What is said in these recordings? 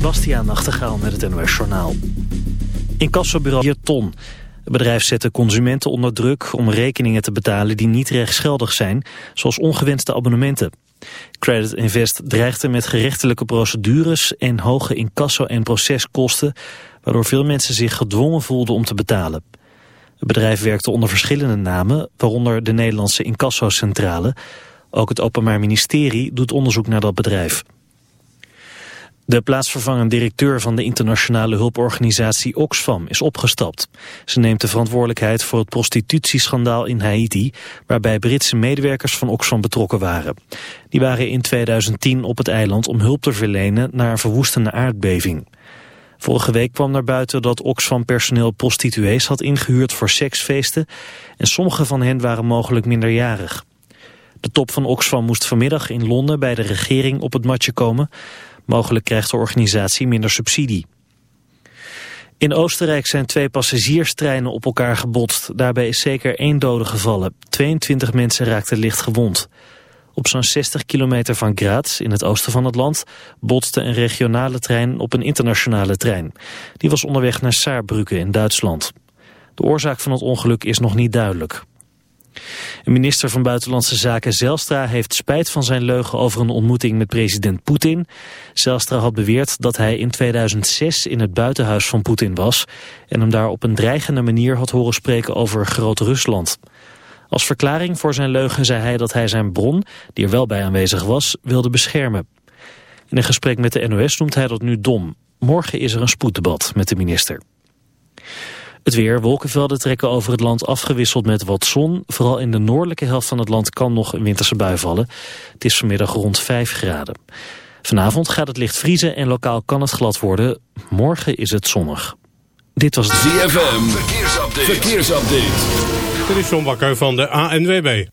Bastiaan Nachtegaal met het NOS Journaal. Incassobureau 4 ton. Het bedrijf zette consumenten onder druk om rekeningen te betalen die niet rechtsgeldig zijn, zoals ongewenste abonnementen. Credit Invest dreigde met gerechtelijke procedures en hoge incasso- en proceskosten, waardoor veel mensen zich gedwongen voelden om te betalen. Het bedrijf werkte onder verschillende namen, waaronder de Nederlandse Incassocentrale. Ook het Openbaar Ministerie doet onderzoek naar dat bedrijf. De plaatsvervangend directeur van de internationale hulporganisatie Oxfam is opgestapt. Ze neemt de verantwoordelijkheid voor het prostitutieschandaal in Haiti, waarbij Britse medewerkers van Oxfam betrokken waren. Die waren in 2010 op het eiland om hulp te verlenen naar een verwoestende aardbeving. Vorige week kwam naar buiten dat Oxfam personeel prostituees had ingehuurd voor seksfeesten en sommige van hen waren mogelijk minderjarig. De top van Oxfam moest vanmiddag in Londen bij de regering op het matje komen. Mogelijk krijgt de organisatie minder subsidie. In Oostenrijk zijn twee passagierstreinen op elkaar gebotst. Daarbij is zeker één dode gevallen. 22 mensen raakten licht gewond. Op zo'n 60 kilometer van Graz, in het oosten van het land, botste een regionale trein op een internationale trein. Die was onderweg naar Saarbrücken in Duitsland. De oorzaak van het ongeluk is nog niet duidelijk. Minister van Buitenlandse Zaken Zelstra heeft spijt van zijn leugen over een ontmoeting met president Poetin. Zelstra had beweerd dat hij in 2006 in het buitenhuis van Poetin was en hem daar op een dreigende manier had horen spreken over Groot-Rusland. Als verklaring voor zijn leugen zei hij dat hij zijn bron, die er wel bij aanwezig was, wilde beschermen. In een gesprek met de NOS noemt hij dat nu dom. Morgen is er een spoeddebat met de minister. Het weer, wolkenvelden trekken over het land afgewisseld met wat zon. Vooral in de noordelijke helft van het land kan nog een winterse bui vallen. Het is vanmiddag rond 5 graden. Vanavond gaat het licht vriezen en lokaal kan het glad worden. Morgen is het zonnig. Dit was ZFM, verkeersupdate. verkeersupdate. Dit is John Bakker van de ANWB.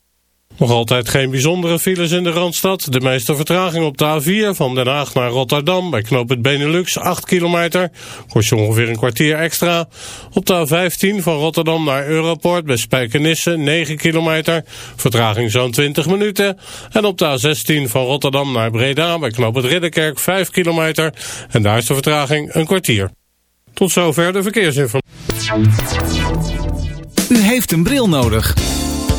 Nog altijd geen bijzondere files in de Randstad. De meeste vertraging op de A4 van Den Haag naar Rotterdam bij knoop het Benelux 8 kilometer. Kost je ongeveer een kwartier extra. Op de A15 van Rotterdam naar Europort bij Spijkenisse 9 kilometer. Vertraging zo'n 20 minuten. En op de A16 van Rotterdam naar Breda bij knoop het Ridderkerk 5 kilometer. En daar is de vertraging een kwartier. Tot zover de verkeersinformatie. U heeft een bril nodig.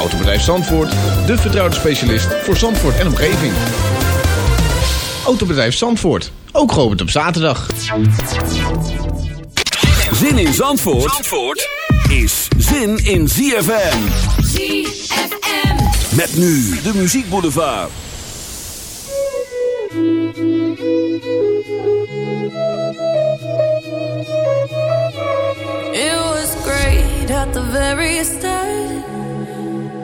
Autobedrijf Zandvoort, de vertrouwde specialist voor Zandvoort en omgeving. Autobedrijf Zandvoort, ook geopend op zaterdag. Zin in Zandvoort, Zandvoort is zin in ZFM. ZFM. Met nu de muziekboulevard. It was great at the very start.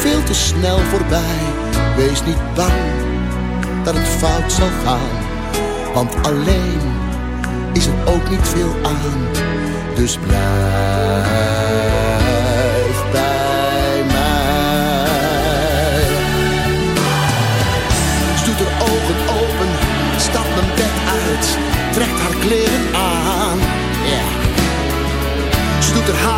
veel te snel voorbij. Wees niet bang dat het fout zal gaan, want alleen is er ook niet veel aan. Dus blijf bij mij. Ze doet haar ogen open, stapt mijn bed uit, trekt haar kleren aan. Ja. Ze doet haar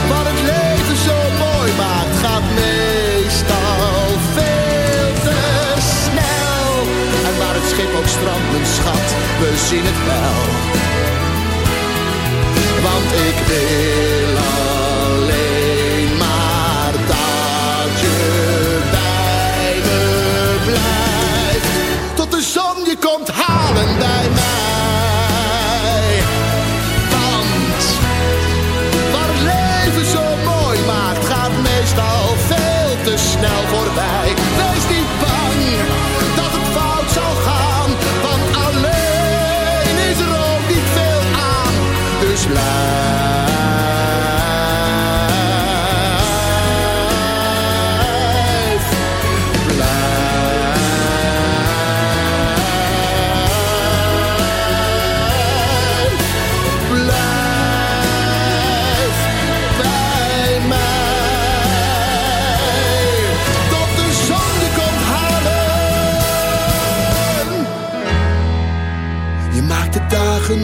Schip ook strandt, mijn schat, we zien het wel. Want ik wil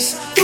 face.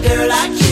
girl like you.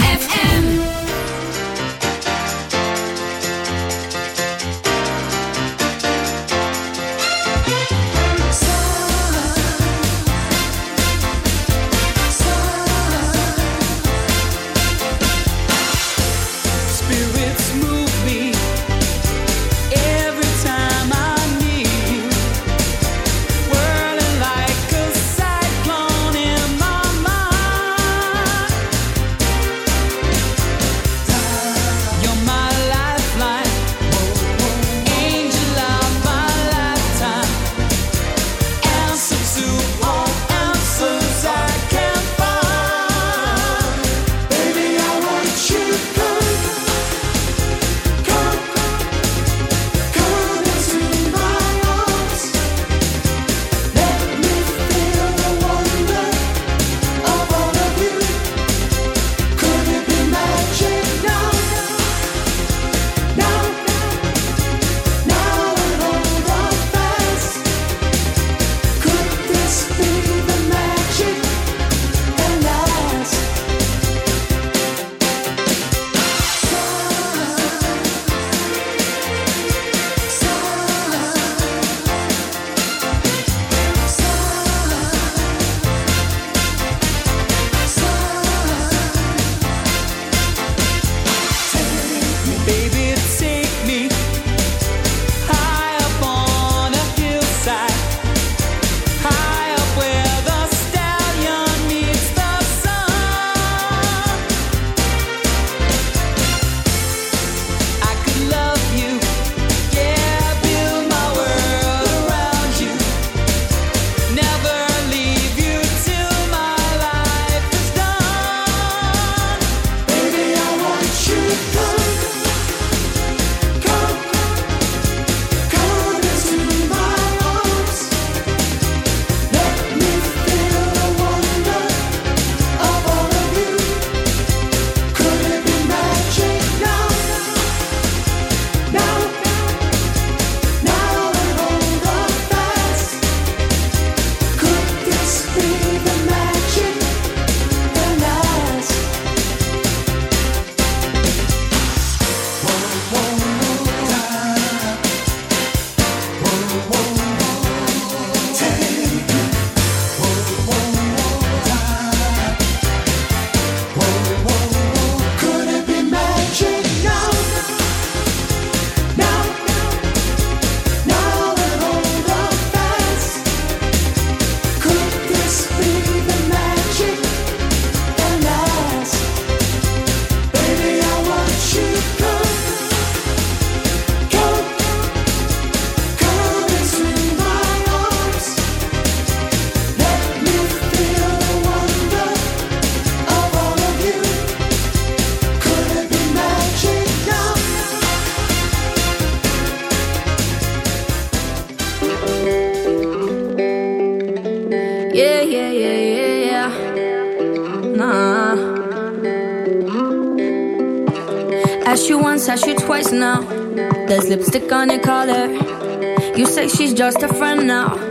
whoa, whoa. just a friend now.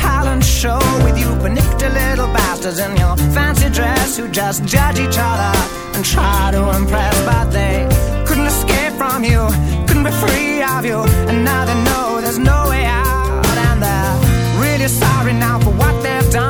talent show with you panicked little bastards in your fancy dress who just judge each other and try to impress, but they couldn't escape from you, couldn't be free of you, and now they know there's no way out, and they're really sorry now for what they've done.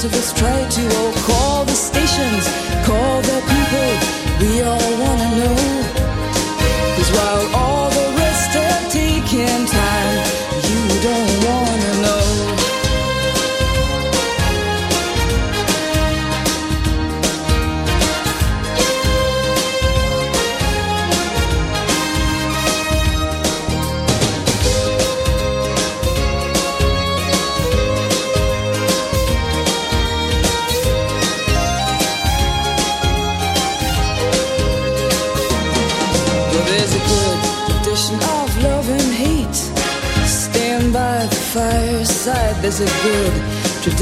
to the straight you